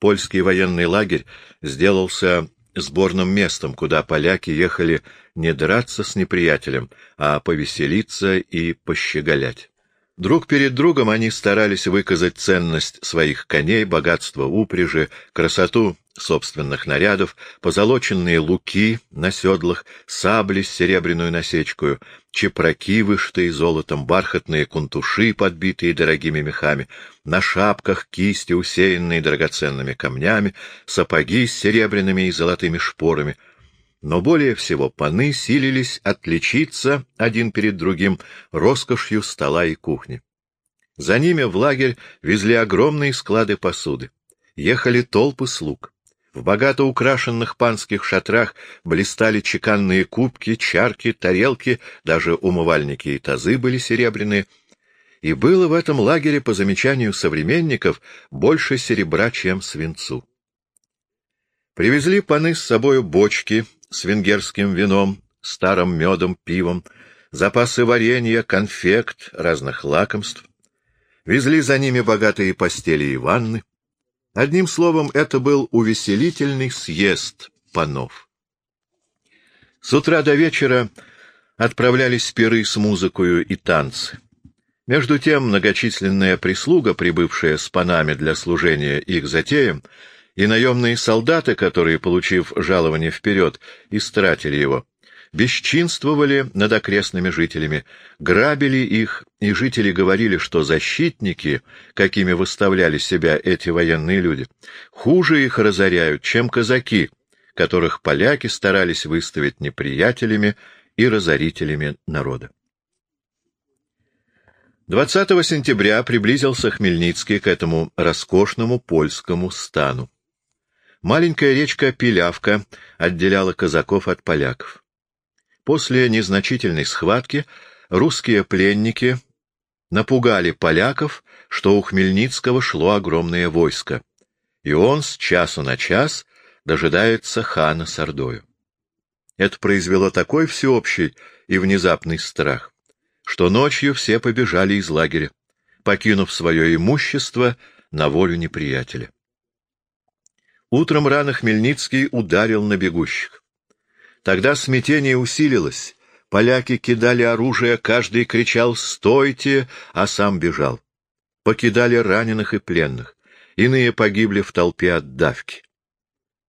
польский военный лагерь сделался сборным местом, куда поляки ехали не драться с неприятелем, а повеселиться и пощеголять. Друг перед другом они старались выказать ценность своих коней, богатство упряжи, красоту собственных нарядов, позолоченные луки на седлах, сабли с серебряную насечкою, чепраки, вышитые золотом, бархатные кунтуши, подбитые дорогими мехами, на шапках кисти, усеянные драгоценными камнями, сапоги с серебряными и золотыми шпорами — но более всего паны силились отличиться один перед другим роскошью стола и кухни. За ними в лагерь везли огромные склады посуды. Ехали толпы слуг. В богато украшенных панских шатрах блистали чеканные кубки, чарки, тарелки, даже умывальники и тазы были серебряные. И было в этом лагере, по замечанию современников, больше серебра, чем свинцу. Привезли паны с собою бочки с венгерским вином, старым медом, пивом, запасы варенья, конфект, разных лакомств. Везли за ними богатые постели и ванны. Одним словом, это был увеселительный съезд панов. С утра до вечера отправлялись пиры с музыкою и танцы. Между тем многочисленная прислуга, прибывшая с панами для служения их затеям, и наемные солдаты, которые, получив жалование вперед, истратили его, бесчинствовали над окрестными жителями, грабили их, и жители говорили, что защитники, какими выставляли себя эти военные люди, хуже их разоряют, чем казаки, которых поляки старались выставить неприятелями и разорителями народа. 20 сентября приблизился Хмельницкий к этому роскошному польскому стану. Маленькая речка Пилявка отделяла казаков от поляков. После незначительной схватки русские пленники напугали поляков, что у Хмельницкого шло огромное войско, и он с часу на час дожидается хана с Ордою. Это произвело такой всеобщий и внезапный страх, что ночью все побежали из лагеря, покинув свое имущество на волю неприятеля. Утром рано Хмельницкий ударил на бегущих. Тогда смятение усилилось. Поляки кидали оружие, каждый кричал «Стойте!», а сам бежал. Покидали раненых и пленных. Иные погибли в толпе от давки.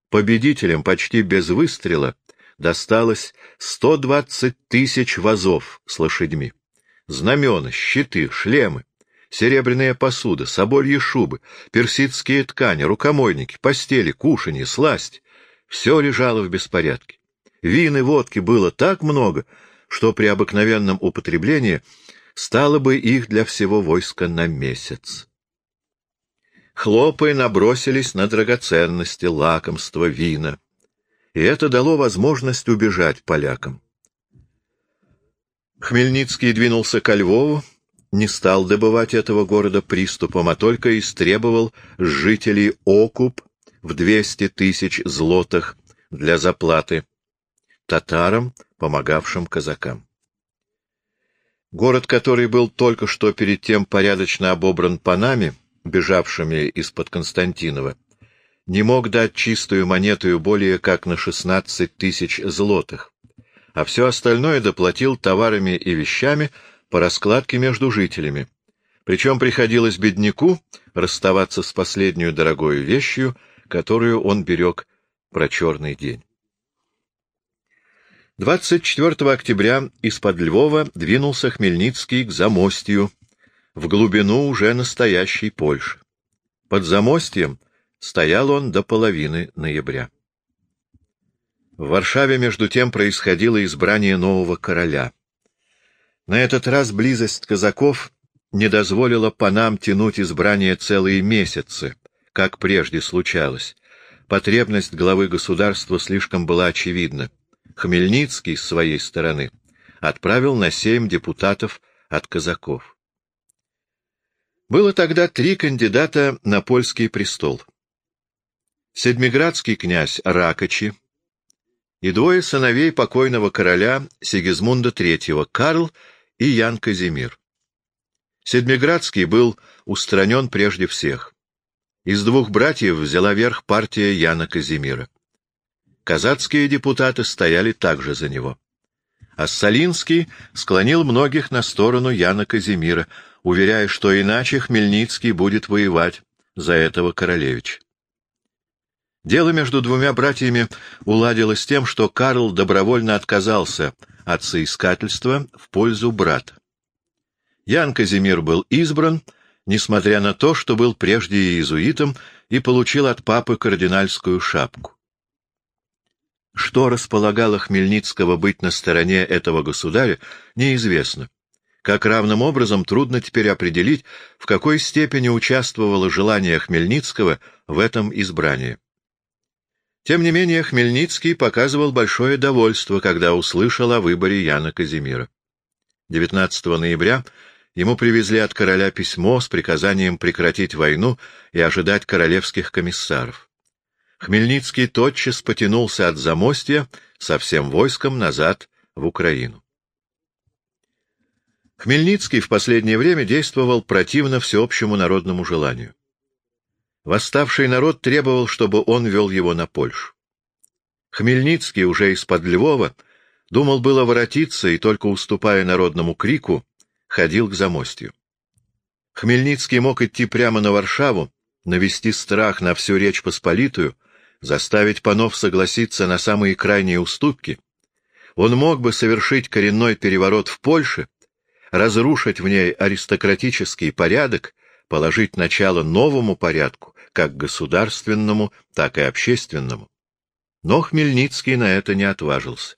Победителям почти без выстрела досталось 120 тысяч вазов с лошадьми. Знамена, щиты, шлемы серебряная посуда, собольи шубы, персидские ткани, рукомойники, постели, кушанье, сласть — все лежало в беспорядке. Вин и водки было так много, что при обыкновенном употреблении стало бы их для всего войска на месяц. Хлопы набросились на драгоценности, лакомства, вина, и это дало возможность убежать полякам. Хмельницкий двинулся ко Львову, не стал добывать этого города приступом, а только истребовал жителей окуп в двести тысяч злотых для заплаты татарам, помогавшим казакам. Город, который был только что перед тем порядочно обобран панами, бежавшими из-под Константинова, не мог дать чистую монету более как на шестнадцать тысяч злотых, а все остальное доплатил товарами и вещами, по раскладке между жителями. Причем приходилось бедняку расставаться с последнюю дорогой вещью, которую он берег про черный день. 24 октября из-под Львова двинулся Хмельницкий к Замостью, в глубину уже настоящей Польши. Под Замостьем стоял он до половины ноября. В Варшаве, между тем, происходило избрание нового короля — на этот раз близость казаков не дозволила панам тянуть избрание целые месяцы, как прежде случалось. Потребность главы государства слишком была очевидна. Хмельницкий, с своей стороны, отправил на семь депутатов от казаков. Было тогда три кандидата на польский престол. Седмиградский князь Ракочи и двое сыновей покойного короля Сигизмунда III, Карл и Ян Казимир. Седмиградский был устранен прежде всех. Из двух братьев взяла верх партия Яна Казимира. Казацкие депутаты стояли также за него. Ассалинский склонил многих на сторону Яна Казимира, уверяя, что иначе Хмельницкий будет воевать за этого королевича. Дело между двумя братьями уладилось тем, что Карл добровольно отказался от соискательства в пользу брата. Ян Казимир был избран, несмотря на то, что был прежде иезуитом и получил от папы кардинальскую шапку. Что располагало Хмельницкого быть на стороне этого государя, неизвестно. Как равным образом трудно теперь определить, в какой степени участвовало желание Хмельницкого в этом избрании. Тем не менее, Хмельницкий показывал большое довольство, когда услышал о выборе Яна Казимира. 19 ноября ему привезли от короля письмо с приказанием прекратить войну и ожидать королевских комиссаров. Хмельницкий тотчас потянулся от Замостья со всем войском назад в Украину. Хмельницкий в последнее время действовал противно всеобщему народному желанию. Восставший народ требовал, чтобы он вел его на Польшу. Хмельницкий уже из-под Львова думал было воротиться и, только уступая народному крику, ходил к замостью. Хмельницкий мог идти прямо на Варшаву, навести страх на всю Речь Посполитую, заставить панов согласиться на самые крайние уступки. Он мог бы совершить коренной переворот в Польше, разрушить в ней аристократический порядок положить начало новому порядку, как государственному, так и общественному. Но Хмельницкий на это не отважился.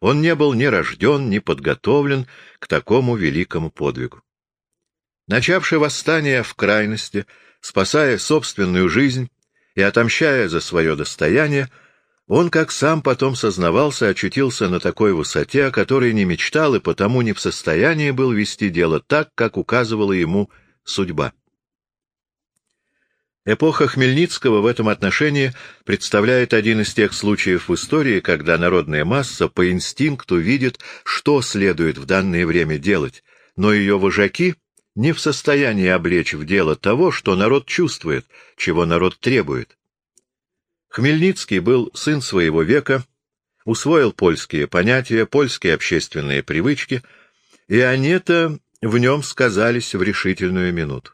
Он не был ни рожден, ни подготовлен к такому великому подвигу. Начавший восстание в крайности, спасая собственную жизнь и отомщая за свое достояние, он, как сам потом сознавался, очутился на такой высоте, о которой не мечтал и потому не в состоянии был вести дело так, как указывала ему судьба. Эпоха Хмельницкого в этом отношении представляет один из тех случаев в истории, когда народная масса по инстинкту видит, что следует в данное время делать, но ее вожаки не в состоянии облечь в дело того, что народ чувствует, чего народ требует. Хмельницкий был сын своего века, усвоил польские понятия, польские общественные привычки, и они-то в нем сказались в решительную минуту.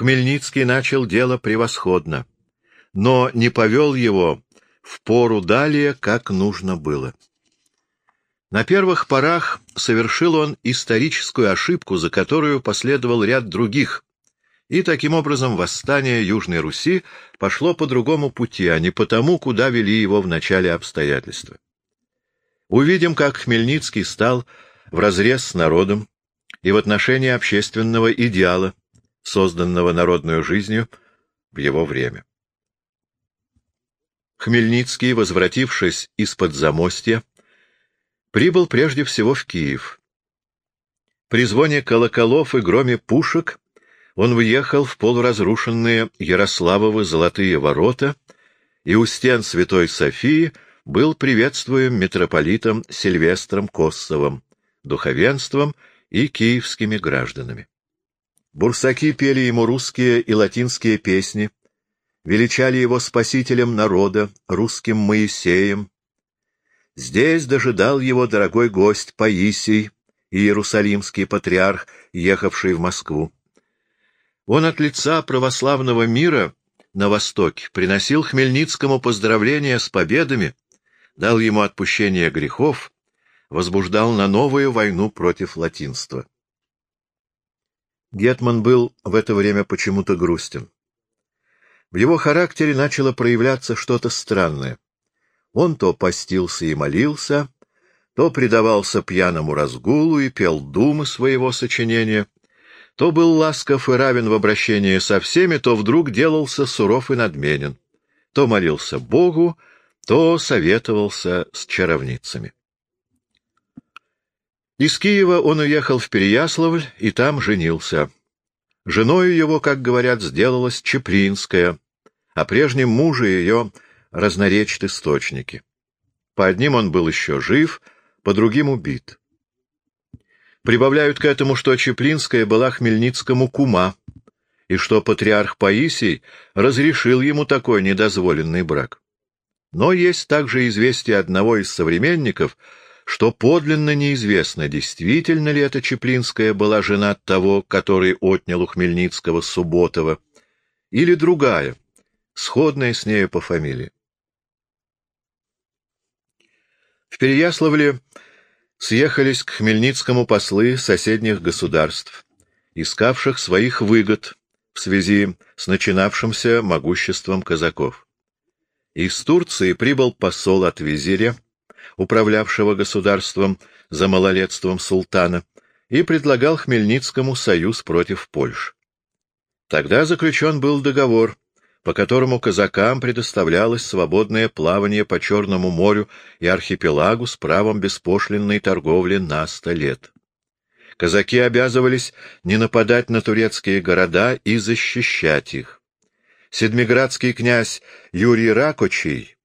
Хмельницкий начал дело превосходно, но не повел его в пору далее, как нужно было. На первых порах совершил он историческую ошибку, за которую последовал ряд других, и таким образом восстание Южной Руси пошло по другому пути, а не по тому, куда вели его в начале обстоятельства. Увидим, как Хмельницкий стал вразрез с народом, и в отношении общественного идеала, созданного народной жизнью в его время. Хмельницкий, возвратившись из-под замостья, прибыл прежде всего в Киев. При звоне колоколов и громе пушек он въехал в полуразрушенные Ярославовы золотые ворота и у стен Святой Софии был приветствуем митрополитом Сильвестром Коссовым, духовенством и киевскими гражданами. Бурсаки пели ему русские и латинские песни, величали его спасителем народа, русским Моисеем. Здесь дожидал его дорогой гость Паисий, иерусалимский патриарх, ехавший в Москву. Он от лица православного мира на Востоке приносил Хмельницкому поздравления с победами, дал ему отпущение грехов, возбуждал на новую войну против латинства. Гетман был в это время почему-то грустен. В его характере начало проявляться что-то странное. Он то постился и молился, то предавался пьяному разгулу и пел думы своего сочинения, то был ласков и равен в обращении со всеми, то вдруг делался суров и надменен, то молился Богу, то советовался с чаровницами. Из Киева он уехал в Переяславль и там женился. Женою его, как говорят, сделалась Чеплинская, а прежнем муже ее разноречат источники. По одним он был еще жив, по другим убит. Прибавляют к этому, что Чеплинская была Хмельницкому кума, и что патриарх Паисий разрешил ему такой недозволенный брак. Но есть также известие одного из современников, что подлинно неизвестно, действительно ли эта Чеплинская была жена того, который отнял у Хмельницкого Субботова, или другая, сходная с нею по фамилии. В Переяславле съехались к Хмельницкому послы соседних государств, искавших своих выгод в связи с начинавшимся могуществом казаков. Из Турции прибыл посол от визиря, управлявшего государством за малолетством султана, и предлагал Хмельницкому союз против Польши. Тогда заключен был договор, по которому казакам предоставлялось свободное плавание по Черному морю и архипелагу с правом беспошлинной торговли на сто лет. Казаки обязывались не нападать на турецкие города и защищать их. Седмиградский князь Юрий Ракочий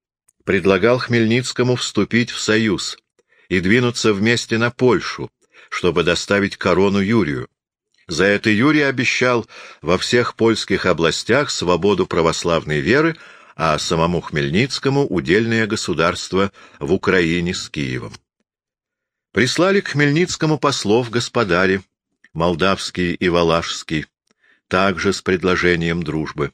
предлагал Хмельницкому вступить в союз и двинуться вместе на Польшу, чтобы доставить корону Юрию. За это Юрий обещал во всех польских областях свободу православной веры, а самому Хмельницкому удельное государство в Украине с Киевом. Прислали к Хмельницкому послов господари, молдавский и валашский, также с предложением дружбы.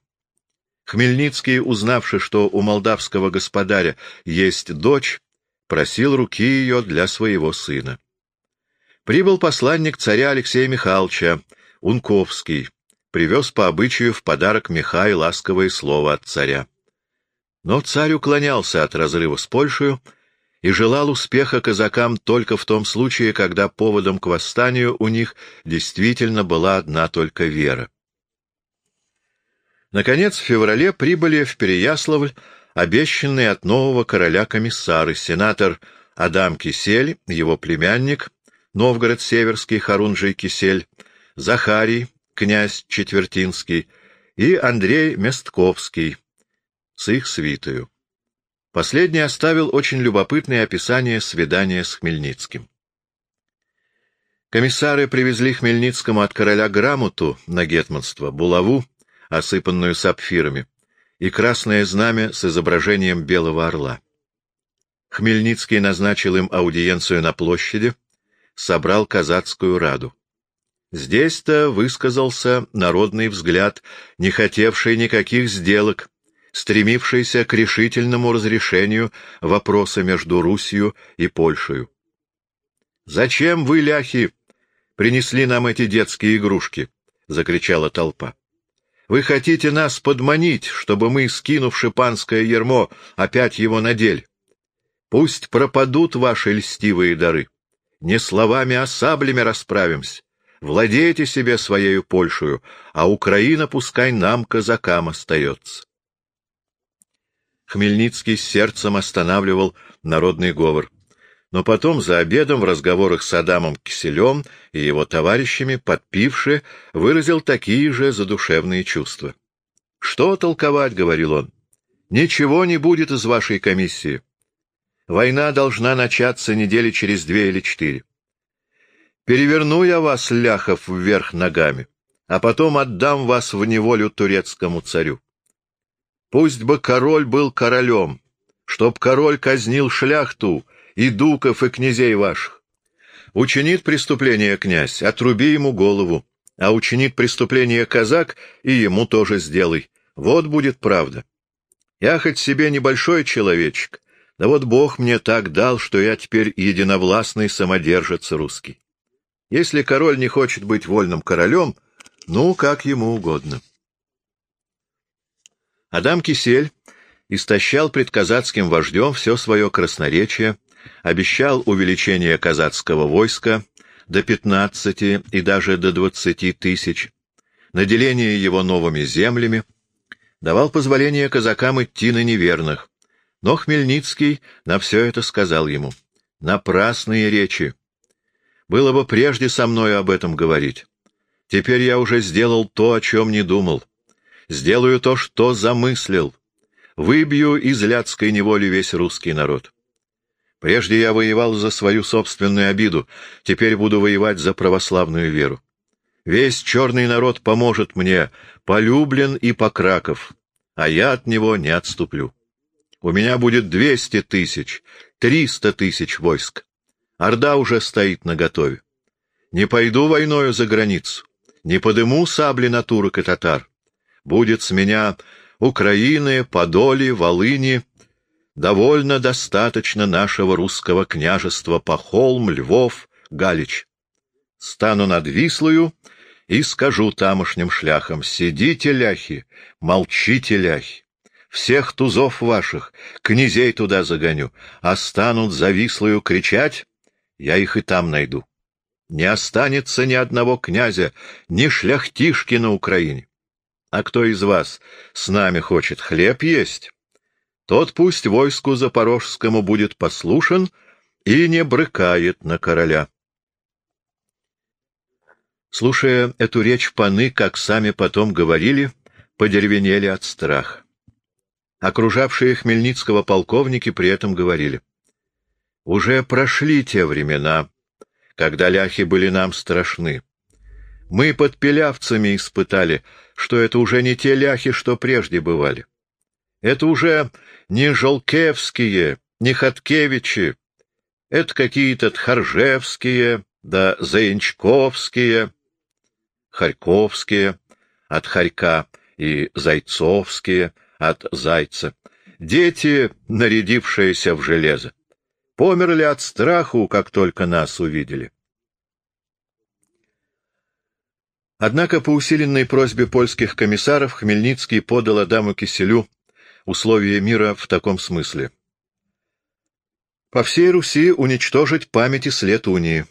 Хмельницкий, узнавши, что у молдавского господаря есть дочь, просил руки ее для своего сына. Прибыл посланник царя Алексея Михайловича, Унковский, привез по обычаю в подарок Михай ласковое слово от царя. Но царь уклонялся от разрыва с Польшей и желал успеха казакам только в том случае, когда поводом к восстанию у них действительно была одна только вера. Наконец, в феврале прибыли в Переяславль обещанные от нового короля комиссары, сенатор Адам Кисель, его племянник, Новгород-Северский Харунжий Кисель, Захарий, князь Четвертинский и Андрей Местковский с их свитою. Последний оставил очень любопытное описание свидания с Хмельницким. Комиссары привезли Хмельницкому от короля грамоту на гетманство, булаву, осыпанную сапфирами, и красное знамя с изображением белого орла. Хмельницкий назначил им аудиенцию на площади, собрал казацкую раду. Здесь-то высказался народный взгляд, не хотевший никаких сделок, стремившийся к решительному разрешению вопроса между Русью и Польшей. «Зачем вы, ляхи, принесли нам эти детские игрушки?» — закричала толпа. «Вы хотите нас подманить, чтобы мы, скинувши панское ермо, опять его надели? Пусть пропадут ваши льстивые дары не словами, а саблями расправимся. Владейте себе своею Польшею, а Украина пускай нам, казакам, остается. Хмельницкий сердцем останавливал народный говор. Но потом за обедом в разговорах с Адамом Киселем и его товарищами, подпивши, выразил такие же задушевные чувства. «Что толковать?» — говорил он. «Ничего не будет из вашей комиссии. Война должна начаться недели через две или четыре. Переверну я вас, ляхов, вверх ногами, а потом отдам вас в неволю турецкому царю. Пусть бы король был королем, чтоб король казнил шляхту и дуков, и князей ваших. Учинит преступление князь, отруби ему голову, а учинит преступление казак, и ему тоже сделай. Вот будет правда. Я хоть себе небольшой человечек, да вот Бог мне так дал, что я теперь единовластный самодержец русский. Если король не хочет быть вольным королем, ну, как ему угодно. Адам Кисель истощал пред казацким вождем все свое красноречие, обещал увеличение казацкого войска до пятнадцати и даже до двадцати тысяч, наделение его новыми землями, давал позволение казакам идти на неверных, но Хмельницкий на все это сказал ему. Напрасные речи. Было бы прежде со мною об этом говорить. Теперь я уже сделал то, о чем не думал. Сделаю то, что замыслил. Выбью из ляцкой неволи весь русский народ. Прежде я воевал за свою собственную обиду, теперь буду воевать за православную веру. Весь черный народ поможет мне, полюблен и покраков, а я от него не отступлю. У меня будет двести тысяч, триста тысяч войск. Орда уже стоит наготове. Не пойду войною за границу, не подыму сабли на турок и татар. Будет с меня Украины, Подоли, Волыни, довольно достаточно нашего русского княжества Пахолм, Львов, Галич. Стану над Вислою и скажу тамошним шляхам, сидите, ляхи, молчите, ляхи. Всех тузов ваших, князей туда загоню, а станут за Вислою кричать, я их и там найду. Не останется ни одного князя, ни шляхтишки на Украине. А кто из вас с нами хочет хлеб есть? Тот пусть войску запорожскому будет послушен и не брыкает на короля. Слушая эту речь паны, как сами потом говорили, подеревенели от страха. Окружавшие Хмельницкого полковники при этом говорили. «Уже прошли те времена, когда ляхи были нам страшны. Мы под пилявцами испытали, что это уже не те ляхи, что прежде бывали. Это уже не Жолкевские, не Хаткевичи, это какие-то Тхаржевские, да Заянчковские, Харьковские, от Харька, и Зайцовские, от Зайца. Дети, нарядившиеся в железо померли от страху, как только нас увидели. Однако по усиленной просьбе польских комиссаров Хмельницкий подал Адаму Киселю условия мира в таком смысле. По всей Руси уничтожить память и след унии.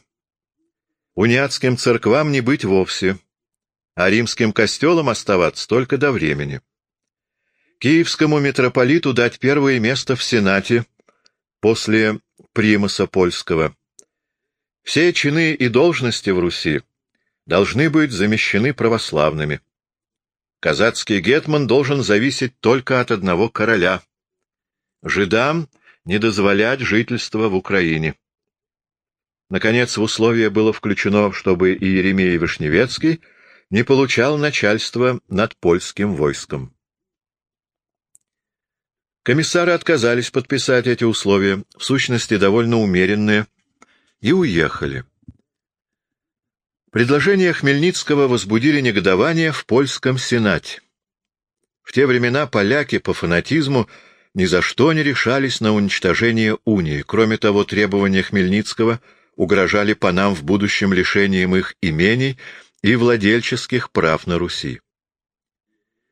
Униатским церквам не быть вовсе, а римским костелам оставаться только до времени. Киевскому митрополиту дать первое место в Сенате после примаса польского. Все чины и должности в Руси должны быть замещены православными. Казацкий гетман должен зависеть только от одного короля. Жидам не дозволять жительства в Украине. Наконец, в условие было включено, чтобы и Еремей Вишневецкий не получал начальства над польским войском. Комиссары отказались подписать эти условия, в сущности довольно умеренные, и уехали. Предложения Хмельницкого возбудили негодование в польском сенате. В те времена поляки по фанатизму ни за что не решались на уничтожение унии. Кроме того, требования Хмельницкого угрожали панам в будущем лишением их имений и владельческих прав на Руси.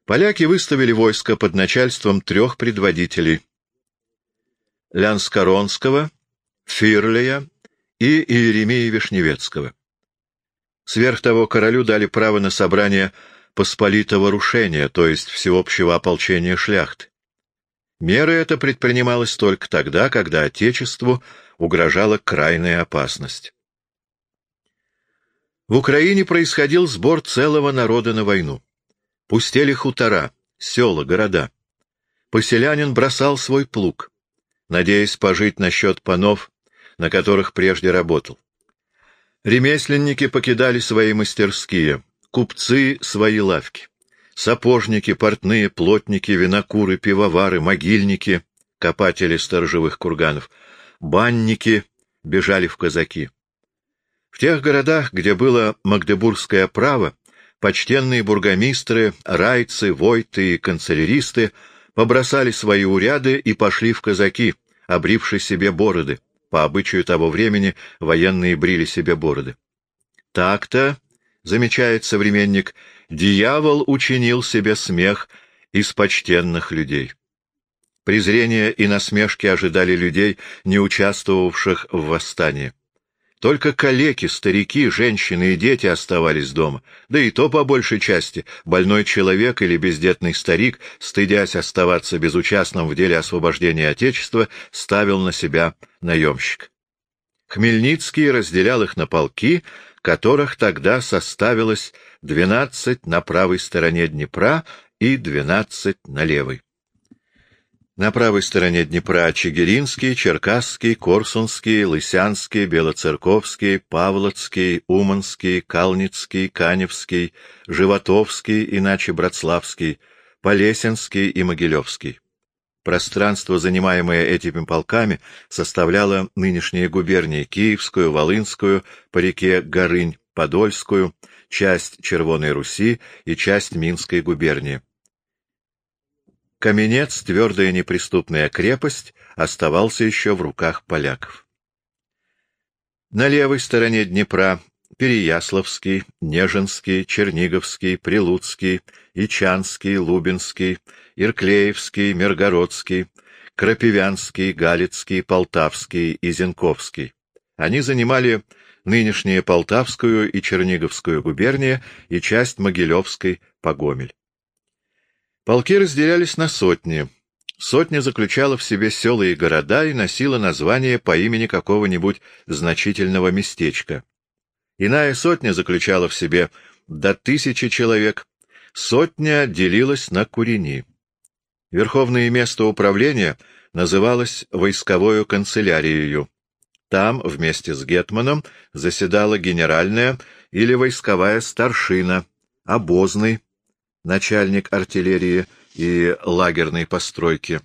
Поляки выставили войско под начальством трех предводителей — Лянскоронского, Фирлея и Иеремии Вишневецкого. Сверх того, королю дали право на собрание посполитого рушения, то есть всеобщего ополчения шляхты. Мера эта предпринималась только тогда, когда Отечеству угрожала крайняя опасность. В Украине происходил сбор целого народа на войну. Пустели хутора, села, города. Поселянин бросал свой плуг, надеясь пожить на счет панов, на которых прежде работал. Ремесленники покидали свои мастерские, купцы — свои лавки. Сапожники, портные, плотники, винокуры, пивовары, могильники, копатели сторожевых курганов, банники бежали в казаки. В тех городах, где было магдебургское право, почтенные бургомистры, райцы, войты и канцеляристы побросали свои уряды и пошли в казаки, обривши себе бороды. По обычаю того времени военные брили себе бороды. Так-то, замечает современник, дьявол учинил себе смех из почтенных людей. Презрение и насмешки ожидали людей, не участвовавших в восстании. Только калеки, старики, женщины и дети оставались дома, да и то по большей части больной человек или бездетный старик, стыдясь оставаться безучастным в деле освобождения Отечества, ставил на себя наемщик. Хмельницкий разделял их на полки, которых тогда составилось двенадцать на правой стороне Днепра и двенадцать на левой. На правой стороне Днепра Чигиринский, Черкасский, Корсунский, Лысянский, Белоцерковский, Павловский, Уманский, Калницкий, Каневский, Животовский, иначе Братславский, Полесенский и Могилевский. Пространство, занимаемое этими полками, составляло нынешние губернии Киевскую, Волынскую, по реке Горынь, Подольскую, часть Червоной Руси и часть Минской губернии. Каменец, твердая неприступная крепость, оставался еще в руках поляков. На левой стороне Днепра Переяславский, Нежинский, Черниговский, Прилуцкий, Ичанский, Лубинский, Ирклеевский, Миргородский, Крапивянский, Галицкий, Полтавский и Зенковский. Они занимали нынешние Полтавскую и Черниговскую губернии и часть Могилевской Погомель. Полки разделялись на сотни. Сотня заключала в себе села и города и носила название по имени какого-нибудь значительного местечка. Иная сотня заключала в себе до тысячи человек, сотня делилась на курени. Верховное место управления называлось войсковою канцелярией. Там вместе с Гетманом заседала генеральная или войсковая старшина, обозный, начальник артиллерии и лагерной постройки,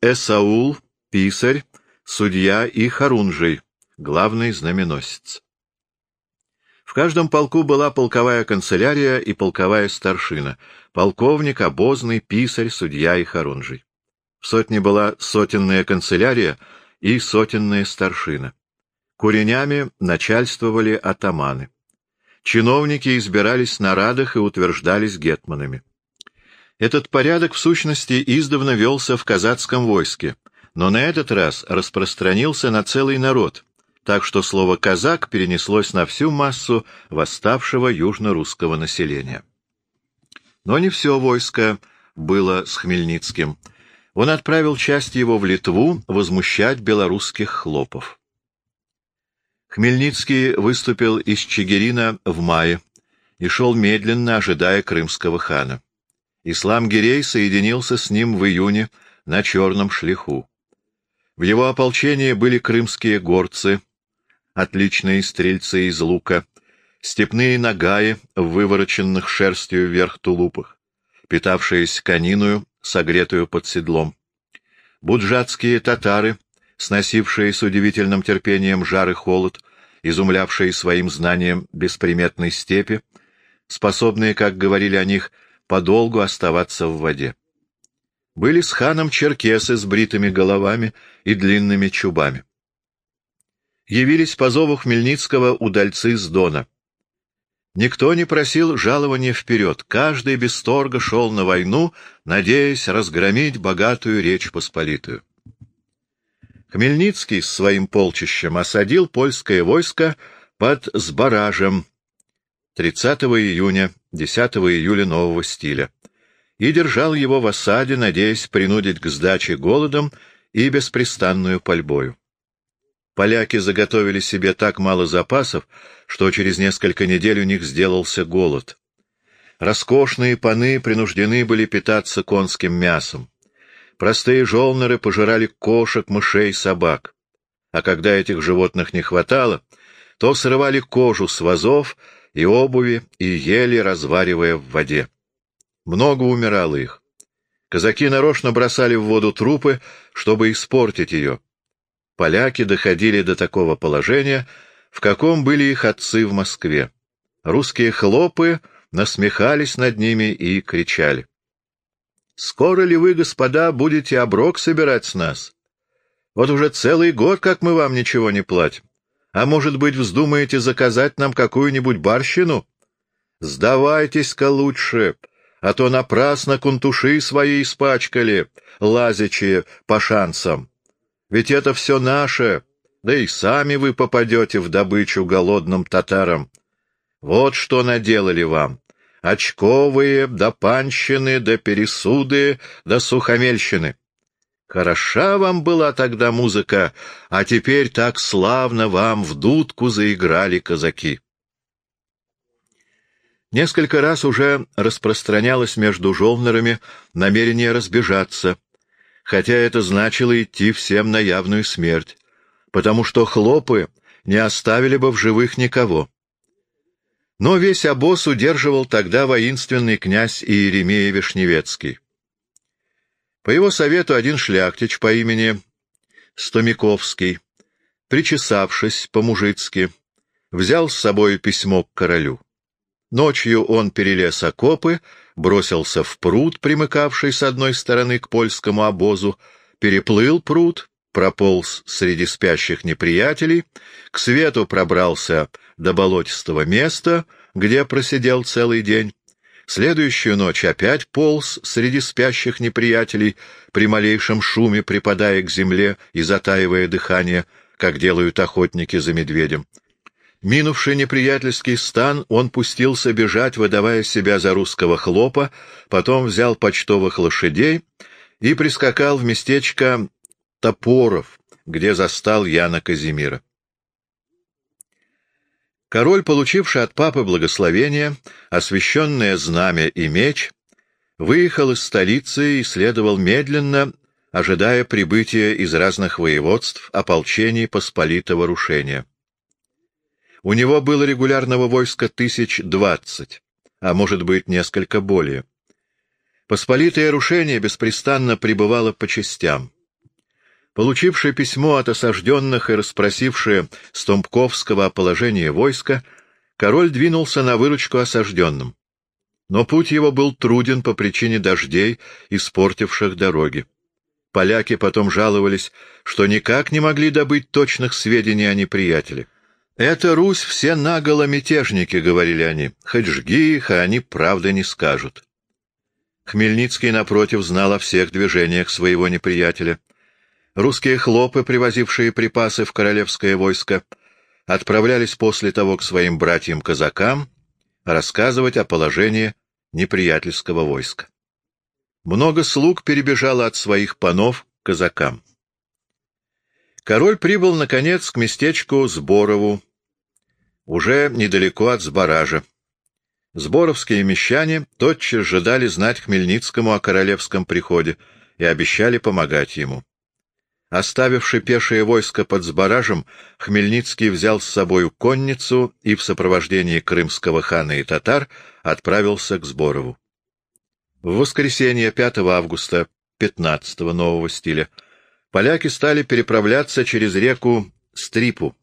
Эсаул, писарь, судья и Харунжий, главный знаменосец. В каждом полку была полковая канцелярия и полковая старшина, полковник, обозный, писарь, судья и Харунжий. В сотне была сотенная канцелярия и сотенная старшина. Куренями начальствовали атаманы. Чиновники избирались на радах и утверждались гетманами. Этот порядок, в сущности, издавна велся в казацком войске, но на этот раз распространился на целый народ, так что слово «казак» перенеслось на всю массу восставшего южно-русского населения. Но не все войско было с Хмельницким — он отправил часть его в Литву возмущать белорусских хлопов. Хмельницкий выступил из Чигирина в мае и шел медленно, ожидая крымского хана. Ислам Гирей соединился с ним в июне на Черном шлиху. В его ополчении были крымские горцы, отличные стрельцы из лука, степные нагаи в вывороченных шерстью вверх тулупах, питавшиеся кониною согретую под седлом. Буджатские татары, сносившие с удивительным терпением жар и холод, изумлявшие своим знанием бесприметной степи, способные, как говорили о них, подолгу оставаться в воде. Были с ханом черкесы с бритыми головами и длинными чубами. Явились по зову Хмельницкого удальцы с Дона — Никто не просил жалования вперед, каждый без торга шел на войну, надеясь разгромить богатую Речь Посполитую. Хмельницкий с своим полчищем осадил польское войско под Сбаражем 30 июня, 10 июля нового стиля и держал его в осаде, надеясь принудить к сдаче голодом и беспрестанную пальбою. Поляки заготовили себе так мало запасов, что через несколько недель у них сделался голод. Роскошные паны принуждены были питаться конским мясом. Простые жолнеры пожирали кошек, мышей, собак. А когда этих животных не хватало, то срывали кожу с вазов и обуви и ели, разваривая в воде. Много умирало их. Казаки нарочно бросали в воду трупы, чтобы испортить ее поляки доходили до такого положения, в каком были их отцы в Москве. Русские хлопы насмехались над ними и кричали. «Скоро ли вы, господа, будете оброк собирать с нас? Вот уже целый год, как мы вам ничего не платим. А может быть, вздумаете заказать нам какую-нибудь барщину? Сдавайтесь-ка лучше, а то напрасно кунтуши свои испачкали, лазячи по шансам». Ведь это все наше, да и сами вы попадете в добычу голодным татарам. Вот что наделали вам. Очковые, да панщины, да пересуды, да сухомельщины. Хороша вам была тогда музыка, а теперь так славно вам в дудку заиграли казаки. Несколько раз уже распространялось между жовнерами намерение разбежаться, хотя это значило идти всем на явную смерть, потому что хлопы не оставили бы в живых никого. Но весь обоз удерживал тогда воинственный князь Иеремия Вишневецкий. По его совету один шляхтич по имени Стомиковский, причесавшись по-мужицки, взял с собой письмо к королю. Ночью он перелез окопы, бросился в пруд, примыкавший с одной стороны к польскому обозу, переплыл пруд, прополз среди спящих неприятелей, к свету пробрался до болотистого места, где просидел целый день, Следующую ночь опять полз среди спящих неприятелей, при малейшем шуме припадая к земле и затаивая дыхание, как делают охотники за медведем. Минувший неприятельский стан, он пустился бежать, выдавая себя за русского хлопа, потом взял почтовых лошадей и прискакал в местечко Топоров, где застал Яна Казимира. Король, получивший от папы благословение, освященное знамя и меч, выехал из столицы и следовал медленно, ожидая прибытия из разных воеводств ополчений Посполитого рушения. У него было регулярного войска тысяч двадцать, а может быть несколько более. Посполитое рушение беспрестанно пребывало по частям. Получивший письмо от осажденных и расспросивший Стомпковского о положении войска, король двинулся на выручку осажденным. Но путь его был труден по причине дождей, испортивших дороги. Поляки потом жаловались, что никак не могли добыть точных сведений о неприятеле. «Это Русь все наголо мятежники», — говорили они. «Хоть жги их, а они правды не скажут». Хмельницкий, напротив, знал о всех движениях своего неприятеля. Русские хлопы, привозившие припасы в королевское войско, отправлялись после того к своим братьям-казакам рассказывать о положении неприятельского войска. Много слуг перебежало от своих панов к казакам. Король прибыл, наконец, к местечку Сборову, уже недалеко от Сбаража. Сборовские мещане тотчас же дали знать Хмельницкому о королевском приходе и обещали помогать ему. Оставивши пешее войско под Сбаражем, Хмельницкий взял с собою конницу и в сопровождении крымского хана и татар отправился к Сборову. В воскресенье 5 августа 15 нового стиля поляки стали переправляться через реку Стрипу,